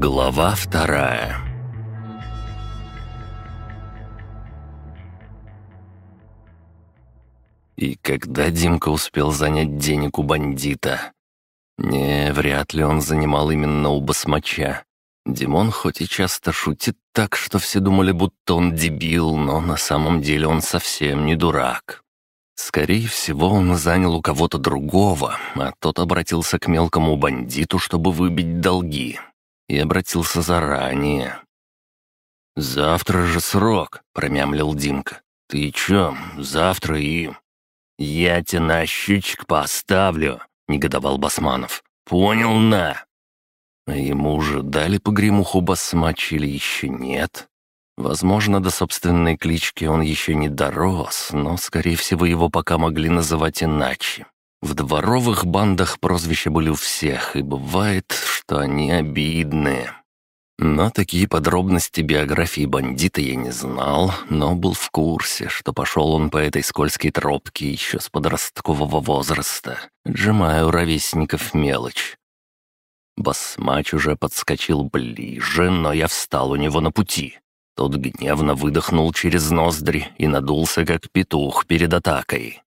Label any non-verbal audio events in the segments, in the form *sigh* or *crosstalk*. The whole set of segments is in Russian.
Глава вторая И когда Димка успел занять денег у бандита? Не, вряд ли он занимал именно у басмача. Димон хоть и часто шутит так, что все думали, будто он дебил, но на самом деле он совсем не дурак. Скорее всего, он занял у кого-то другого, а тот обратился к мелкому бандиту, чтобы выбить долги. И обратился заранее. «Завтра же срок», — промямлил Димка. «Ты чё, завтра и...» «Я тебя на щучек поставлю», — негодовал Басманов. «Понял, на!» А ему уже дали погремуху басмач или еще нет? Возможно, до собственной клички он еще не дорос, но, скорее всего, его пока могли называть иначе. В дворовых бандах прозвища были у всех, и бывает, что они обидные. Но такие подробности биографии бандита я не знал, но был в курсе, что пошел он по этой скользкой тропке еще с подросткового возраста, отжимая у ровесников мелочь. Басмач уже подскочил ближе, но я встал у него на пути. Тот гневно выдохнул через ноздри и надулся, как петух перед атакой.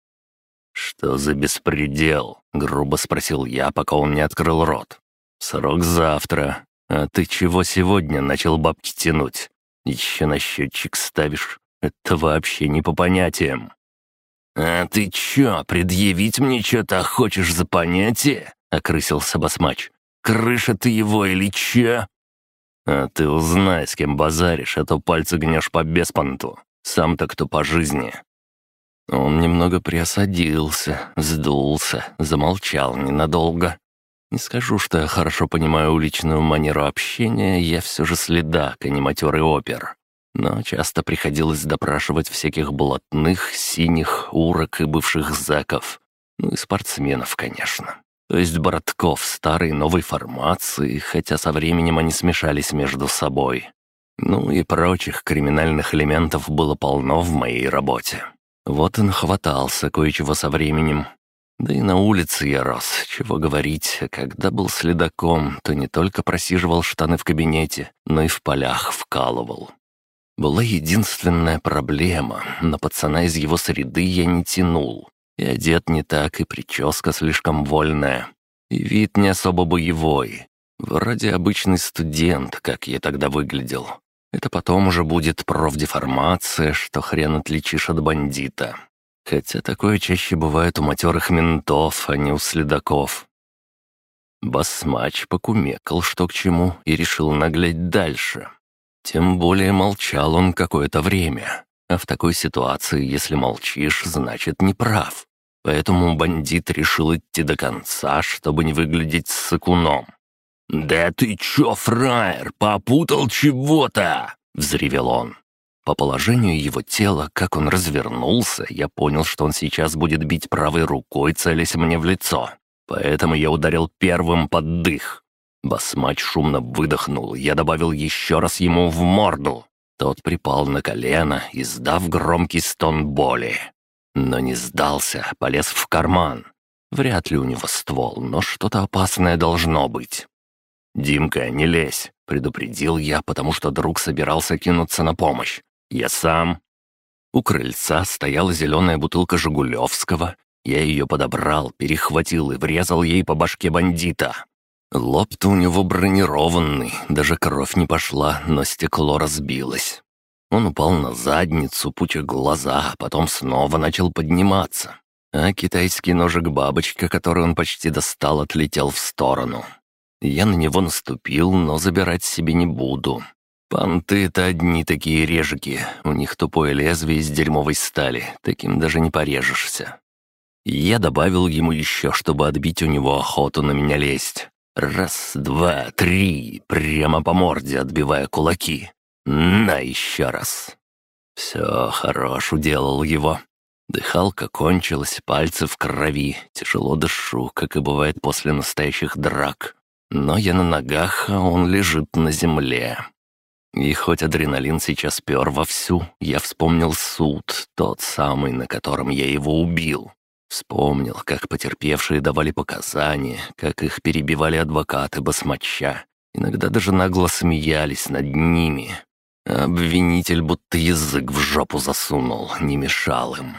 «Что за беспредел?» — грубо спросил я, пока он не открыл рот. «Срок завтра. А ты чего сегодня начал бабки тянуть? Еще на счетчик ставишь? Это вообще не по понятиям». «А ты чё, предъявить мне что-то хочешь за понятие?» — окрысился басмач. «Крыша ты его или чё?» «А ты узнай, с кем базаришь, а то пальцы гнешь по беспонту. Сам-то кто по жизни». Он немного приосадился, сдулся, замолчал ненадолго. Не скажу, что я хорошо понимаю уличную манеру общения, я все же следак, а не матерый опер. Но часто приходилось допрашивать всяких блатных, синих, урок и бывших зэков. Ну и спортсменов, конечно то есть братков старой новой формации, хотя со временем они смешались между собой. Ну и прочих криминальных элементов было полно в моей работе. Вот и нахватался кое-чего со временем. Да и на улице я рос, чего говорить, когда был следаком, то не только просиживал штаны в кабинете, но и в полях вкалывал. Была единственная проблема, на пацана из его среды я не тянул. И одет не так, и прическа слишком вольная. И вид не особо боевой. Вроде обычный студент, как я тогда выглядел. Это потом уже будет профдеформация, что хрен отличишь от бандита. Хотя такое чаще бывает у матерых ментов, а не у следаков. Басмач покумекал, что к чему, и решил наглядь дальше. Тем более молчал он какое-то время. А в такой ситуации, если молчишь, значит не прав. Поэтому бандит решил идти до конца, чтобы не выглядеть сыкуном. «Да ты чё, фраер, попутал чего-то?» — взревел он. По положению его тела, как он развернулся, я понял, что он сейчас будет бить правой рукой, целясь мне в лицо. Поэтому я ударил первым под дых. Басмач шумно выдохнул, я добавил еще раз ему в морду. Тот припал на колено, издав громкий стон боли. Но не сдался, полез в карман. Вряд ли у него ствол, но что-то опасное должно быть. «Димка, не лезь», — предупредил я, потому что друг собирался кинуться на помощь. «Я сам». У крыльца стояла зеленая бутылка «Жигулевского». Я ее подобрал, перехватил и врезал ей по башке бандита. Лоб-то у него бронированный, даже кровь не пошла, но стекло разбилось. Он упал на задницу, пуча глаза, а потом снова начал подниматься. А китайский ножик-бабочка, который он почти достал, отлетел в сторону. Я на него наступил, но забирать себе не буду. Панты — это одни такие режики, у них тупое лезвие из дерьмовой стали, таким даже не порежешься. Я добавил ему еще, чтобы отбить у него охоту на меня лезть. Раз, два, три, прямо по морде отбивая кулаки. На еще раз. Все, хорош, уделал его. Дыхалка кончилась, пальцы в крови, тяжело дышу, как и бывает после настоящих драк. Но я на ногах, а он лежит на земле. И хоть адреналин сейчас пер вовсю, я вспомнил суд, тот самый, на котором я его убил. Вспомнил, как потерпевшие давали показания, как их перебивали адвокаты басмача, Иногда даже нагло смеялись над ними. Обвинитель будто язык в жопу засунул, не мешал им.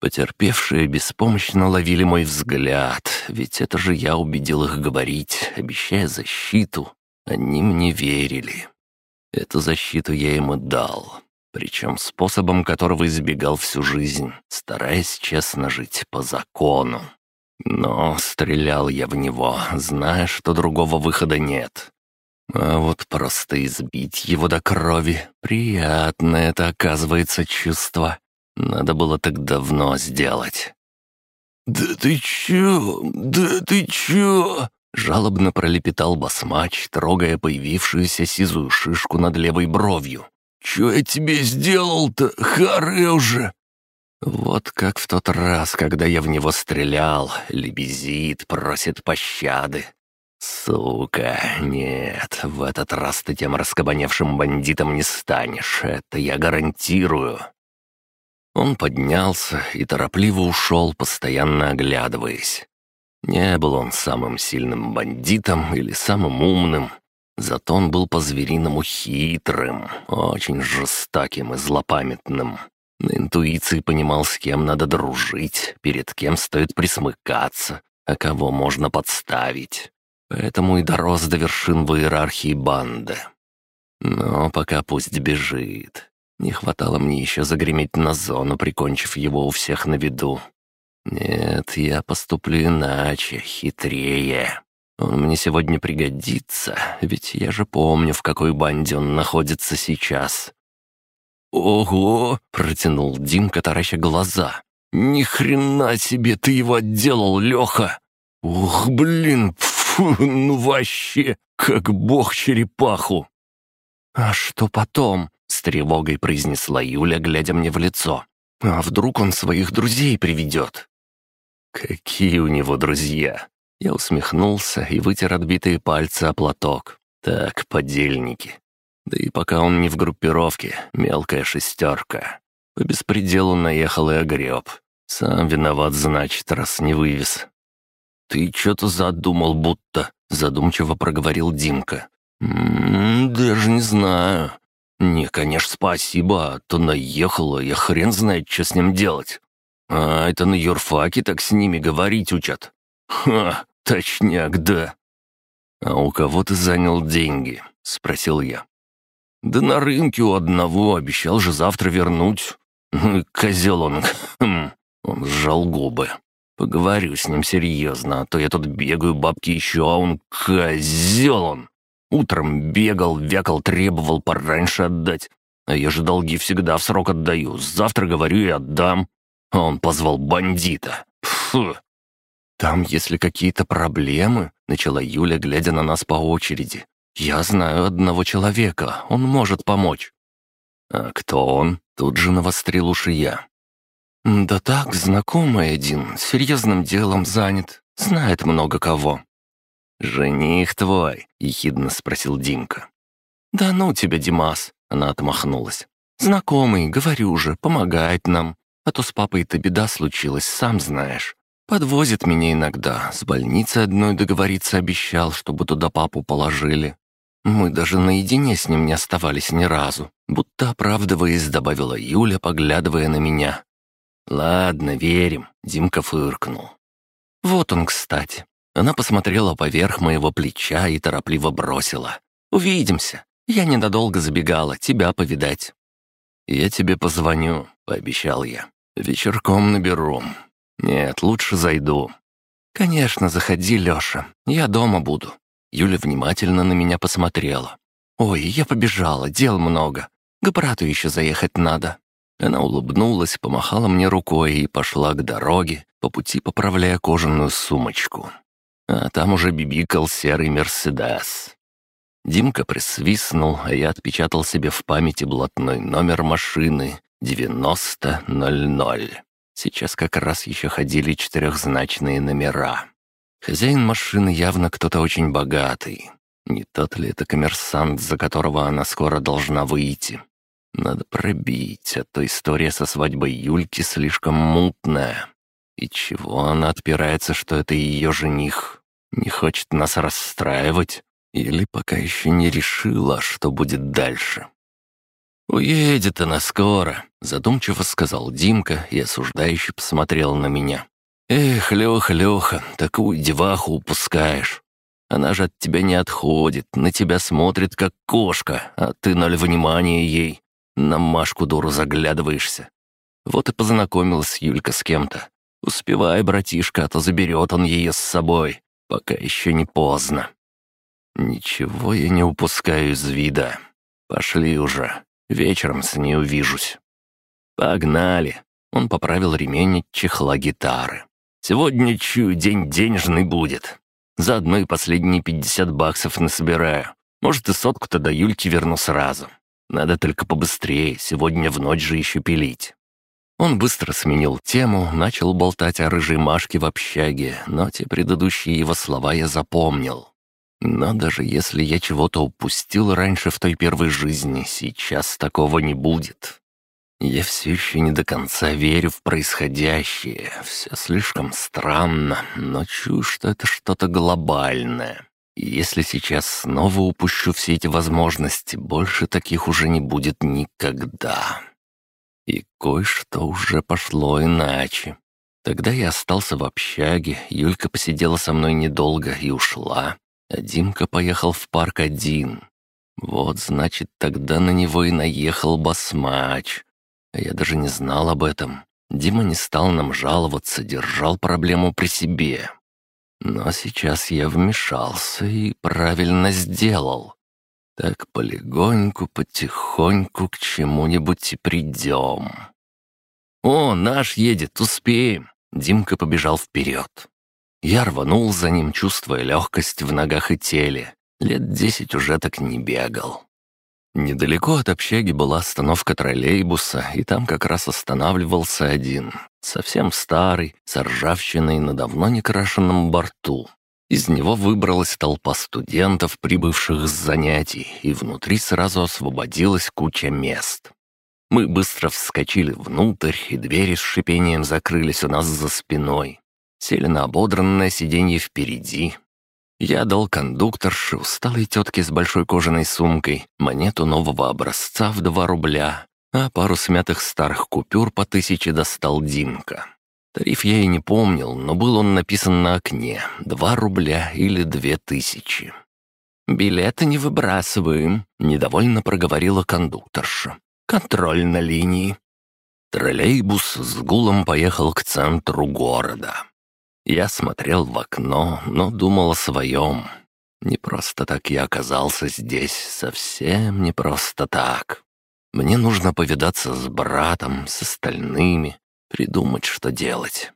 Потерпевшие беспомощно ловили мой взгляд, ведь это же я убедил их говорить, обещая защиту. Они мне верили. Эту защиту я им и дал, причем способом которого избегал всю жизнь, стараясь честно жить по закону. Но стрелял я в него, зная, что другого выхода нет. А вот просто избить его до крови — приятное это, оказывается, чувство. Надо было так давно сделать. «Да ты чё? Да ты чё?» Жалобно пролепетал басмач, трогая появившуюся сизую шишку над левой бровью. «Чё я тебе сделал-то? Харе уже!» Вот как в тот раз, когда я в него стрелял, лебезит, просит пощады. «Сука, нет, в этот раз ты тем раскабаневшим бандитом не станешь, это я гарантирую». Он поднялся и торопливо ушел, постоянно оглядываясь. Не был он самым сильным бандитом или самым умным, зато он был по-звериному хитрым, очень жестоким и злопамятным. На интуиции понимал, с кем надо дружить, перед кем стоит присмыкаться, а кого можно подставить. Поэтому и дорос до вершин в иерархии банды. Но пока пусть бежит. Не хватало мне еще загреметь на зону, прикончив его у всех на виду. Нет, я поступлю иначе, хитрее. Он мне сегодня пригодится, ведь я же помню, в какой банде он находится сейчас. «Ого!» — протянул Димка, тараща глаза. «Ни хрена себе ты его отделал, Леха! Ух, блин, фу, ну вообще, как бог черепаху!» «А что потом?» — с тревогой произнесла Юля, глядя мне в лицо. «А вдруг он своих друзей приведет?» «Какие у него друзья!» Я усмехнулся и вытер отбитые пальцы о платок. «Так, подельники. Да и пока он не в группировке, мелкая шестерка. По беспределу наехал и огреб. Сам виноват, значит, раз не вывез». «Ты что-то задумал будто», — задумчиво проговорил Димка. «М «М-м, -м, «Даже не знаю. Не, конечно, спасибо, а то наехало, я хрен знает, что с ним делать. А это на юрфаке так с ними говорить учат. Ха, точняк, да. А у кого ты занял деньги? Спросил я. Да на рынке у одного, обещал же завтра вернуть. Ну козел он. Хм. Он сжал губы. Поговорю с ним серьезно, а то я тут бегаю, бабки еще, а он козел он. Утром бегал, вякал, требовал пораньше отдать. А я же долги всегда в срок отдаю. Завтра, говорю, и отдам. А он позвал бандита. Фу. «Там, если какие-то проблемы», — начала Юля, глядя на нас по очереди. «Я знаю одного человека, он может помочь». «А кто он?» — тут же навострил уши я. «Да так, знакомый один, серьезным делом занят, знает много кого». «Жених твой?» — ехидно спросил Димка. «Да ну тебя, Димас!» — она отмахнулась. «Знакомый, говорю же, помогает нам. А то с папой-то беда случилась, сам знаешь. Подвозит меня иногда, с больницы одной договориться обещал, чтобы туда папу положили. Мы даже наедине с ним не оставались ни разу, будто оправдываясь, добавила Юля, поглядывая на меня. «Ладно, верим», — Димка фыркнул. «Вот он, кстати». Она посмотрела поверх моего плеча и торопливо бросила. «Увидимся. Я ненадолго забегала, тебя повидать». «Я тебе позвоню», — пообещал я. «Вечерком наберу. Нет, лучше зайду». «Конечно, заходи, Лёша. Я дома буду». Юля внимательно на меня посмотрела. «Ой, я побежала, дел много. К брату еще заехать надо». Она улыбнулась, помахала мне рукой и пошла к дороге, по пути поправляя кожаную сумочку. А там уже бибикал серый «Мерседес». Димка присвистнул, а я отпечатал себе в памяти блатной номер машины 90.00. Сейчас как раз еще ходили четырехзначные номера. Хозяин машины явно кто-то очень богатый. Не тот ли это коммерсант, за которого она скоро должна выйти? Надо пробить, а то история со свадьбой Юльки слишком мутная. И чего она отпирается, что это ее жених? Не хочет нас расстраивать? Или пока еще не решила, что будет дальше. «Уедет она скоро», — задумчиво сказал Димка и осуждающе посмотрел на меня. «Эх, Леха, Леха, такую деваху упускаешь. Она же от тебя не отходит, на тебя смотрит, как кошка, а ты ноль внимания ей. На Машку дуру заглядываешься. Вот и познакомилась Юлька с кем-то. Успевай, братишка, а то заберет он ее с собой, пока еще не поздно. Ничего я не упускаю из вида. Пошли уже, вечером с ней увижусь. Погнали. Он поправил ремень чехла гитары. Сегодня, чую, день денежный будет. Заодно и последние пятьдесят баксов насобираю. Может, и сотку-то до Юльки верну сразу. Надо только побыстрее, сегодня в ночь же еще пилить». Он быстро сменил тему, начал болтать о рыжей Машке в общаге, но те предыдущие его слова я запомнил. Но даже если я чего-то упустил раньше в той первой жизни, сейчас такого не будет. Я все еще не до конца верю в происходящее. Все слишком странно, но чую, что это что-то глобальное. И если сейчас снова упущу все эти возможности, больше таких уже не будет никогда. И кое-что уже пошло иначе. Тогда я остался в общаге, Юлька посидела со мной недолго и ушла, а Димка поехал в парк один. Вот, значит, тогда на него и наехал басмач. А я даже не знал об этом. Дима не стал нам жаловаться, держал проблему при себе. Но сейчас я вмешался и правильно сделал. Так полегоньку, потихоньку к чему-нибудь и придем. «О, наш едет, успеем!» Димка побежал вперед. Я рванул за ним, чувствуя легкость в ногах и теле. Лет десять уже так не бегал. Недалеко от общаги была остановка троллейбуса, и там как раз останавливался один, совсем старый, с ржавчиной на давно не крашенном борту. Из него выбралась толпа студентов, прибывших с занятий, и внутри сразу освободилась куча мест. Мы быстро вскочили внутрь, и двери с шипением закрылись у нас за спиной. Сели на ободранное сиденье впереди, я дал кондукторше, усталой тетке с большой кожаной сумкой, монету нового образца в два рубля, а пару смятых старых купюр по тысяче достал Димка. Тариф я и не помнил, но был он написан на окне — два рубля или две тысячи. «Билеты не выбрасываем», — недовольно проговорила кондукторша. «Контроль на линии». Троллейбус с гулом поехал к центру города. Я смотрел в окно, но думал о своем. Не просто так я оказался здесь, совсем не просто так. Мне нужно повидаться с братом, с остальными, придумать, что делать.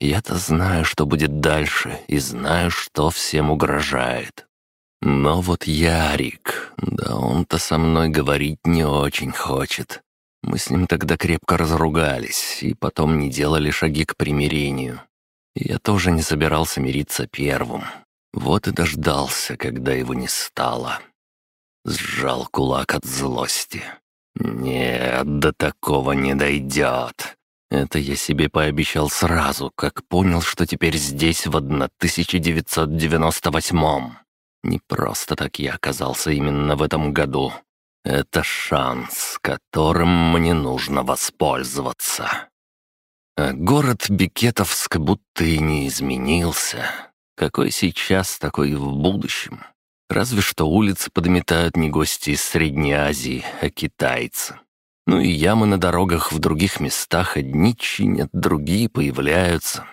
Я-то знаю, что будет дальше, и знаю, что всем угрожает. Но вот Ярик, да он-то со мной говорить не очень хочет. Мы с ним тогда крепко разругались, и потом не делали шаги к примирению. Я тоже не собирался мириться первым. Вот и дождался, когда его не стало. Сжал кулак от злости. «Нет, до такого не дойдет». Это я себе пообещал сразу, как понял, что теперь здесь в 1998-м. Не просто так я оказался именно в этом году. Это шанс, которым мне нужно воспользоваться. А город Бикетовск будто и не изменился. Какой сейчас, такой и в будущем. Разве что улицы подметают не гости из Средней Азии, а китайцы. Ну и ямы на дорогах в других местах одни чинят, другие появляются.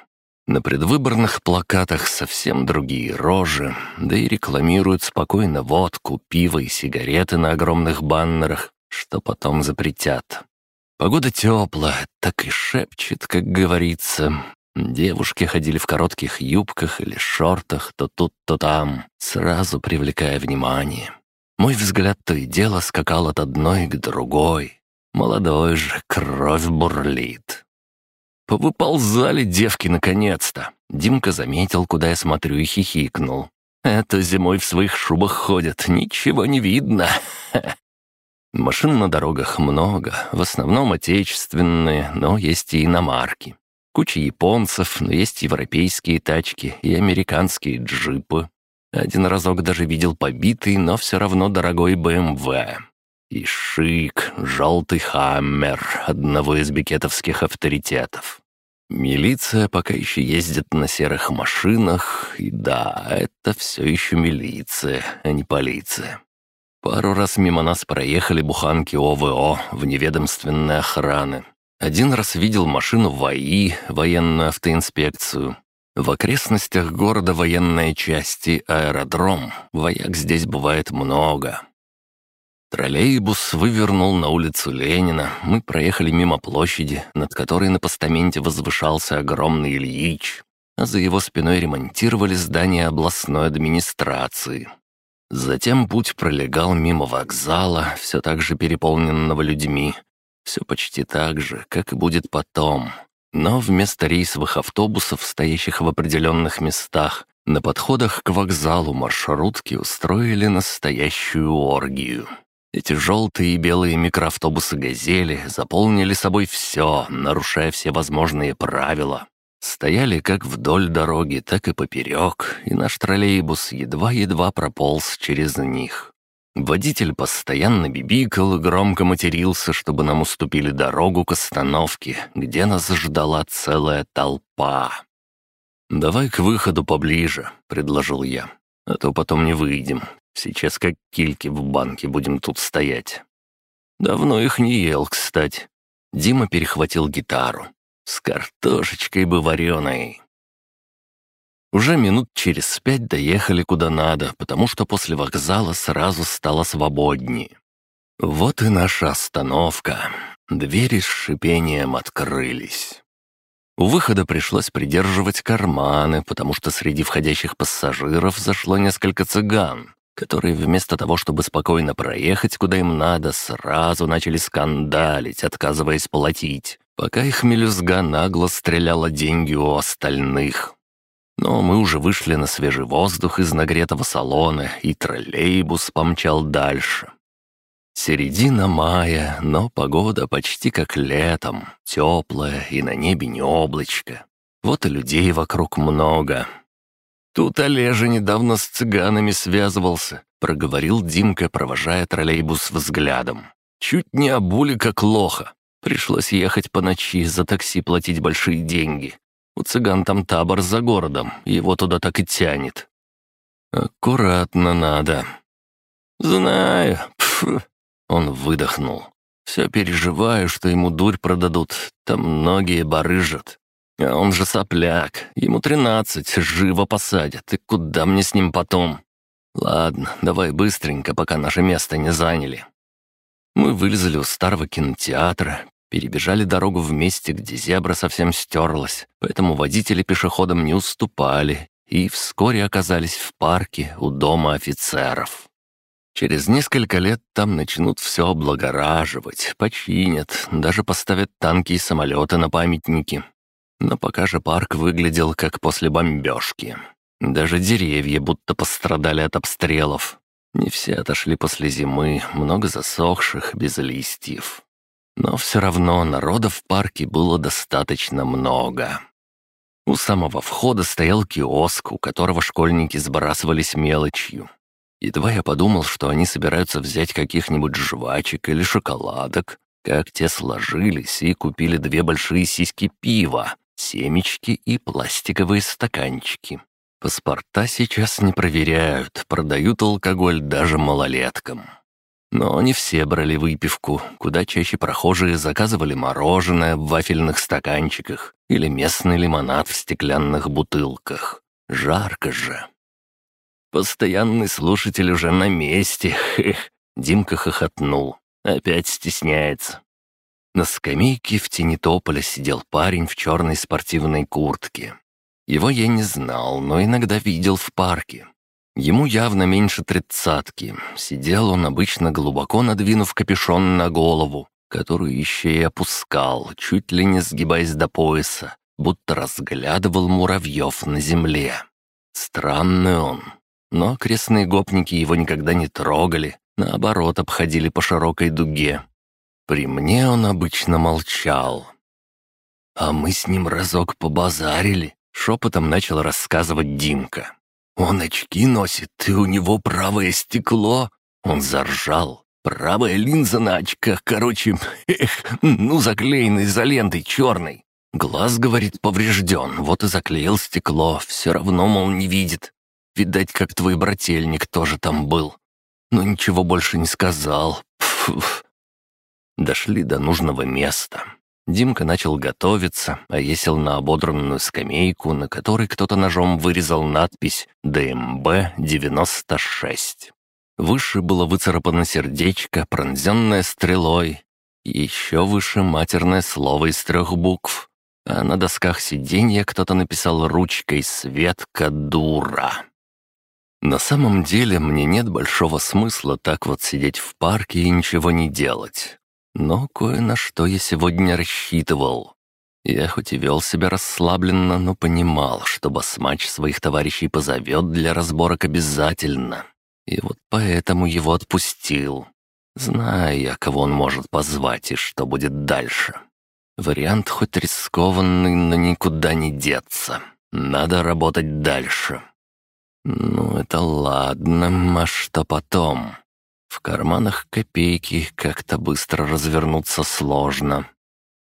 На предвыборных плакатах совсем другие рожи, да и рекламируют спокойно водку, пиво и сигареты на огромных баннерах, что потом запретят. Погода теплая, так и шепчет, как говорится. Девушки ходили в коротких юбках или шортах, то тут, то там, сразу привлекая внимание. Мой взгляд то и дело скакал от одной к другой. Молодой же, кровь бурлит. Повыползали девки наконец-то. Димка заметил, куда я смотрю, и хихикнул. «Это зимой в своих шубах ходят, ничего не видно. *laughs* Машин на дорогах много, в основном отечественные, но есть и иномарки. Куча японцев, но есть европейские тачки и американские джипы. Один разок даже видел побитый, но все равно дорогой БМВ. И шик, желтый хаммер одного из бикетовских авторитетов. Милиция пока еще ездит на серых машинах, и да, это все еще милиция, а не полиция. Пару раз мимо нас проехали буханки ОВО, вневедомственной охраны. Один раз видел машину ВАИ, военную автоинспекцию. В окрестностях города военные части, аэродром. Вояк здесь бывает много. Троллейбус вывернул на улицу Ленина. Мы проехали мимо площади, над которой на постаменте возвышался огромный Ильич, а за его спиной ремонтировали здание областной администрации. Затем путь пролегал мимо вокзала, все так же переполненного людьми. Все почти так же, как и будет потом. Но вместо рейсовых автобусов, стоящих в определенных местах, на подходах к вокзалу маршрутки устроили настоящую оргию. Эти желтые и белые микроавтобусы «Газели» заполнили собой все, нарушая все возможные правила. Стояли как вдоль дороги, так и поперек, и наш троллейбус едва-едва прополз через них. Водитель постоянно бибикал и громко матерился, чтобы нам уступили дорогу к остановке, где нас ждала целая толпа. «Давай к выходу поближе», — предложил я, — «а то потом не выйдем, Сейчас как кильки в банке будем тут стоять. Давно их не ел, кстати. Дима перехватил гитару. С картошечкой бы вареной. Уже минут через пять доехали куда надо, потому что после вокзала сразу стало свободнее. Вот и наша остановка. Двери с шипением открылись. У выхода пришлось придерживать карманы, потому что среди входящих пассажиров зашло несколько цыган, которые вместо того, чтобы спокойно проехать куда им надо, сразу начали скандалить, отказываясь платить, пока их мелюзга нагло стреляла деньги у остальных. Но мы уже вышли на свежий воздух из нагретого салона, и троллейбус помчал дальше. Середина мая, но погода почти как летом, теплая и на небе не облачко. Вот и людей вокруг много, «Тут Олежа недавно с цыганами связывался», — проговорил Димка, провожая троллейбус взглядом. «Чуть не обули, как лоха. Пришлось ехать по ночи, за такси платить большие деньги. У цыган там табор за городом, его туда так и тянет». «Аккуратно надо». «Знаю». Пф. Он выдохнул. «Все переживаю, что ему дурь продадут. Там многие барыжат. А он же сопляк. Ему тринадцать, живо посадят. И куда мне с ним потом? Ладно, давай быстренько, пока наше место не заняли. Мы вылезли у старого кинотеатра, перебежали дорогу в месте, где зебра совсем стерлась, поэтому водители пешеходам не уступали, и вскоре оказались в парке у дома офицеров. Через несколько лет там начнут все облагораживать, починят, даже поставят танки и самолеты на памятники. Но пока же парк выглядел как после бомбежки. Даже деревья будто пострадали от обстрелов. Не все отошли после зимы, много засохших, без листьев. Но все равно народа в парке было достаточно много. У самого входа стоял киоск, у которого школьники сбрасывались мелочью. Едва я подумал, что они собираются взять каких-нибудь жвачек или шоколадок, как те сложились и купили две большие сиськи пива, семечки и пластиковые стаканчики. Паспорта сейчас не проверяют, продают алкоголь даже малолеткам. Но не все брали выпивку, куда чаще прохожие заказывали мороженое в вафельных стаканчиках или местный лимонад в стеклянных бутылках. Жарко же. Постоянный слушатель уже на месте. Димка хохотнул. Опять стесняется. На скамейке в тени тополя сидел парень в черной спортивной куртке. Его я не знал, но иногда видел в парке. Ему явно меньше тридцатки. Сидел он обычно глубоко надвинув капюшон на голову, которую еще и опускал, чуть ли не сгибаясь до пояса, будто разглядывал муравьев на земле. Странный он. Но окрестные гопники его никогда не трогали, наоборот, обходили по широкой дуге, при мне он обычно молчал. А мы с ним разок побазарили, шепотом начал рассказывать Димка. Он очки носит, и у него правое стекло». Он заржал. «Правая линза на очках, короче, *laughs* эх, ну заклеенный изолентой черной. Глаз, говорит, поврежден, вот и заклеил стекло, все равно, мол, не видит. Видать, как твой брательник тоже там был. Но ничего больше не сказал. Пф. Дошли до нужного места. Димка начал готовиться, а я сел на ободранную скамейку, на которой кто-то ножом вырезал надпись «ДМБ-96». Выше было выцарапано сердечко, пронзенное стрелой. Еще выше матерное слово из трех букв. А на досках сиденья кто-то написал ручкой «Светка дура». На самом деле мне нет большого смысла так вот сидеть в парке и ничего не делать. Но кое на что я сегодня рассчитывал. Я хоть и вел себя расслабленно, но понимал, что басмач своих товарищей позовет для разборок обязательно. И вот поэтому его отпустил. Зная я, кого он может позвать и что будет дальше. Вариант хоть рискованный, но никуда не деться. Надо работать дальше. «Ну, это ладно, а что потом?» В карманах копейки как-то быстро развернуться сложно.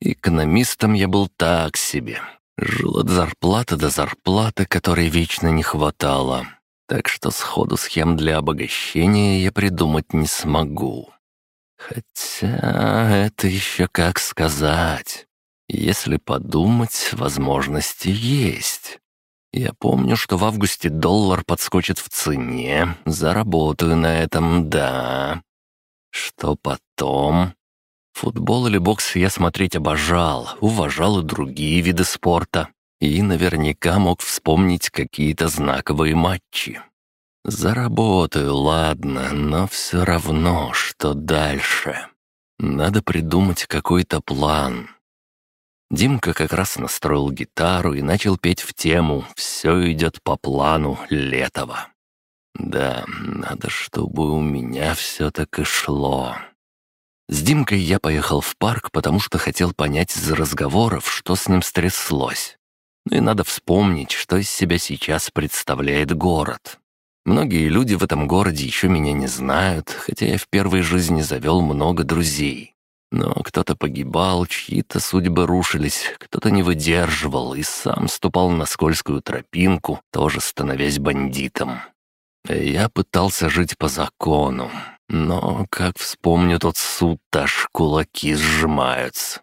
Экономистом я был так себе. Жил от зарплаты до зарплаты, которой вечно не хватало. Так что сходу схем для обогащения я придумать не смогу. Хотя это еще как сказать. Если подумать, возможности есть. Я помню, что в августе доллар подскочит в цене. Заработаю на этом, да. Что потом? Футбол или бокс я смотреть обожал, уважал и другие виды спорта. И наверняка мог вспомнить какие-то знаковые матчи. Заработаю, ладно, но все равно, что дальше. Надо придумать какой-то план. Димка как раз настроил гитару и начал петь в тему «Все идет по плану Летова». Да, надо, чтобы у меня все так и шло. С Димкой я поехал в парк, потому что хотел понять из разговоров, что с ним стряслось. Ну и надо вспомнить, что из себя сейчас представляет город. Многие люди в этом городе еще меня не знают, хотя я в первой жизни завел много друзей. Но кто-то погибал, чьи-то судьбы рушились, кто-то не выдерживал и сам ступал на скользкую тропинку, тоже становясь бандитом. Я пытался жить по закону, но, как вспомню тот суд, аж кулаки сжимаются.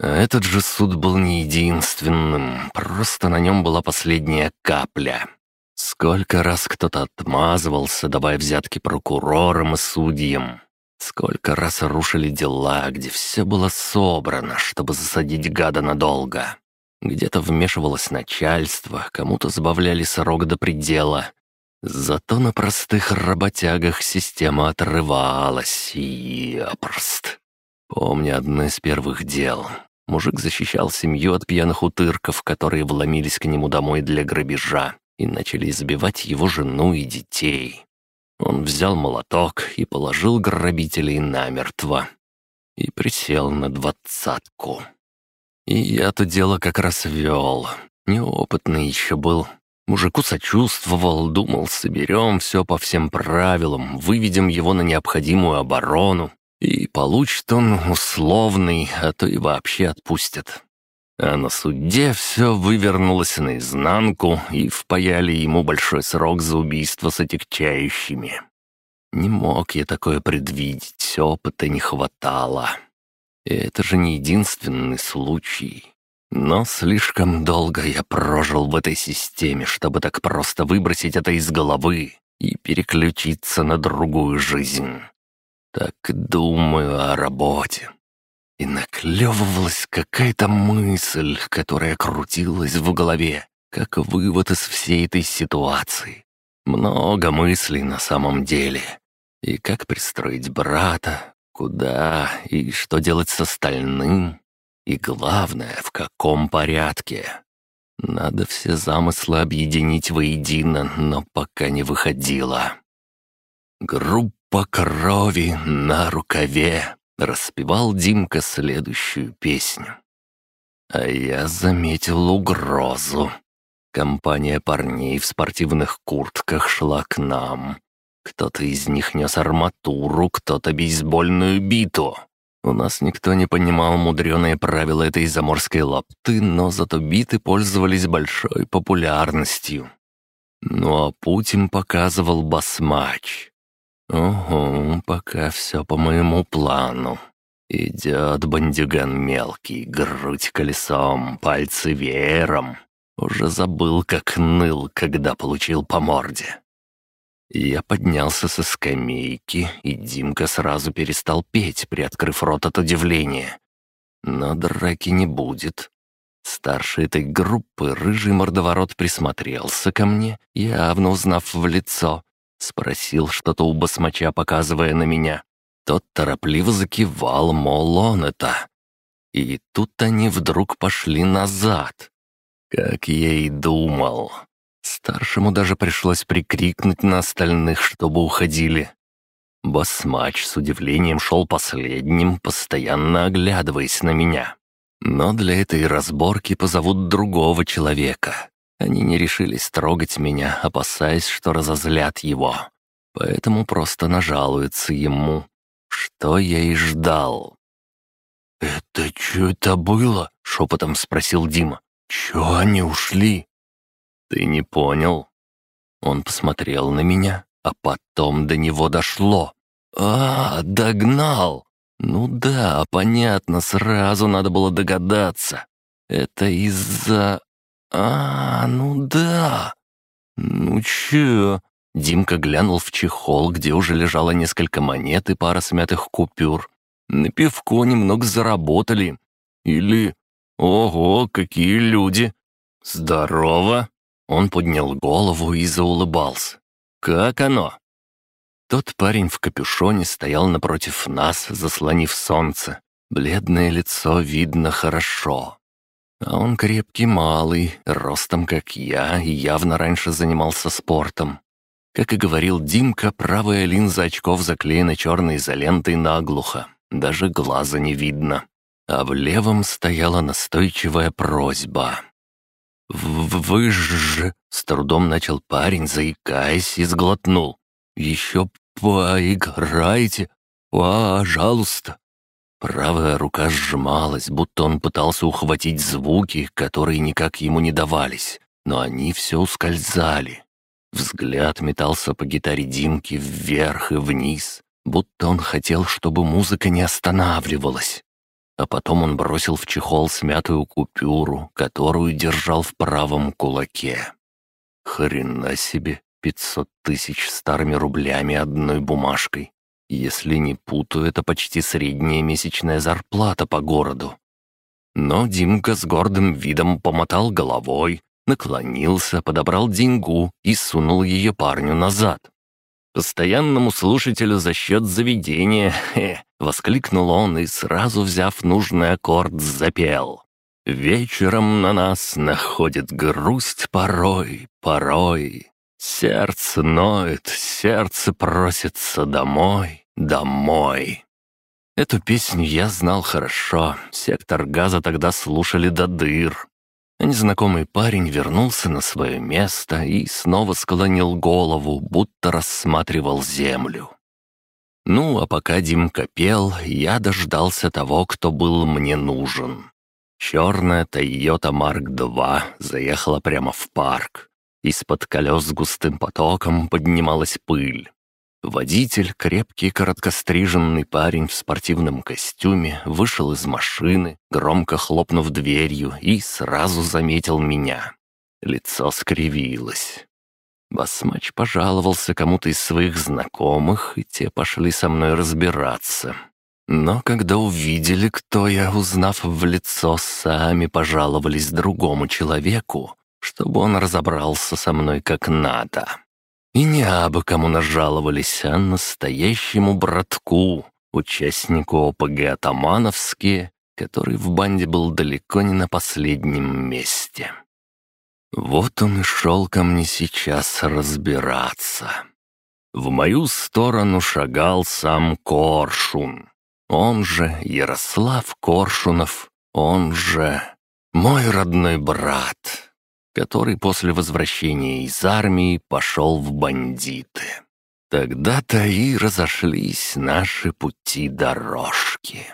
Этот же суд был не единственным, просто на нем была последняя капля. Сколько раз кто-то отмазывался, давая взятки прокурорам и судьям, Сколько раз рушили дела, где все было собрано, чтобы засадить гада надолго. Где-то вмешивалось начальство, кому-то сбавляли срок до предела. Зато на простых работягах система отрывалась. Епрст. Помню одно из первых дел. Мужик защищал семью от пьяных утырков, которые вломились к нему домой для грабежа и начали избивать его жену и детей. Он взял молоток и положил грабителей намертво. И присел на двадцатку. И я то дело как раз вел. Неопытный еще был. Мужику сочувствовал, думал, соберем все по всем правилам, выведем его на необходимую оборону, и получит он условный, а то и вообще отпустят. А на суде все вывернулось наизнанку и впаяли ему большой срок за убийство с отягчающими. Не мог я такое предвидеть, опыта не хватало. И это же не единственный случай. Но слишком долго я прожил в этой системе, чтобы так просто выбросить это из головы и переключиться на другую жизнь. Так думаю о работе, и наклевывалась какая-то мысль, которая крутилась в голове, как вывод из всей этой ситуации. Много мыслей на самом деле. И как пристроить брата, куда и что делать с остальным. И главное, в каком порядке. Надо все замыслы объединить воедино, но пока не выходило. Группа крови на рукаве. Распевал Димка следующую песню. А я заметил угрозу. Компания парней в спортивных куртках шла к нам. Кто-то из них нес арматуру, кто-то бейсбольную биту. У нас никто не понимал мудреные правила этой заморской лапты, но зато биты пользовались большой популярностью. Ну а Путин показывал басмач. Ого, пока все по моему плану. Идет бандюган мелкий, грудь колесом, пальцы веером. Уже забыл, как ныл, когда получил по морде. Я поднялся со скамейки, и Димка сразу перестал петь, приоткрыв рот от удивления. Но драки не будет. Старший этой группы, рыжий мордоворот, присмотрелся ко мне, явно узнав в лицо. Спросил что-то у басмача, показывая на меня. Тот торопливо закивал, мол, он это. И тут они вдруг пошли назад. Как я и думал. Старшему даже пришлось прикрикнуть на остальных, чтобы уходили. Басмач с удивлением шел последним, постоянно оглядываясь на меня. Но для этой разборки позовут другого человека. Они не решились трогать меня, опасаясь, что разозлят его. Поэтому просто нажалуются ему, что я и ждал. «Это что это было?» — шепотом спросил Дима. «Чё они ушли?» «Ты не понял?» Он посмотрел на меня, а потом до него дошло. «А, догнал! Ну да, понятно, сразу надо было догадаться. Это из-за... А, ну да. Ну чё?» Димка глянул в чехол, где уже лежало несколько монет и пара смятых купюр. На пивко немного заработали. Или... Ого, какие люди! Здорово! Он поднял голову и заулыбался. «Как оно?» Тот парень в капюшоне стоял напротив нас, заслонив солнце. Бледное лицо видно хорошо. А он крепкий малый, ростом как я, и явно раньше занимался спортом. Как и говорил Димка, правая линза очков заклеена черной изолентой наглухо. Даже глаза не видно. А в левом стояла настойчивая просьба. «Вы же...» — с трудом начал парень, заикаясь, и сглотнул. «Еще поиграйте, пожалуйста». Правая рука сжималась, будто он пытался ухватить звуки, которые никак ему не давались, но они все ускользали. Взгляд метался по гитаре Димки вверх и вниз, будто он хотел, чтобы музыка не останавливалась. А потом он бросил в чехол смятую купюру, которую держал в правом кулаке. Хрена себе, пятьсот тысяч старыми рублями одной бумажкой. Если не путаю, это почти средняя месячная зарплата по городу. Но Димка с гордым видом помотал головой, наклонился, подобрал деньгу и сунул ее парню назад. «Постоянному слушателю за счет заведения, *laughs* хе!» — воскликнул он и, сразу взяв нужный аккорд, запел. «Вечером на нас находит грусть порой, порой. Сердце ноет, сердце просится домой, домой». Эту песню я знал хорошо, сектор газа тогда слушали до дыр. А незнакомый парень вернулся на свое место и снова склонил голову, будто рассматривал землю. Ну, а пока Димка пел, я дождался того, кто был мне нужен. Черная Тойота Марк-2 заехала прямо в парк. Из-под колес густым потоком поднималась пыль. Водитель, крепкий короткостриженный парень в спортивном костюме, вышел из машины, громко хлопнув дверью, и сразу заметил меня. Лицо скривилось. Басмач пожаловался кому-то из своих знакомых, и те пошли со мной разбираться. Но когда увидели, кто я, узнав в лицо, сами пожаловались другому человеку, чтобы он разобрался со мной как надо. И не абы кому нажаловались, а настоящему братку, участнику ОПГ «Атамановские», который в банде был далеко не на последнем месте. Вот он и шел ко мне сейчас разбираться. В мою сторону шагал сам Коршун. Он же Ярослав Коршунов, он же мой родной брат. Который после возвращения из армии пошел в бандиты. Тогда-то и разошлись наши пути дорожки.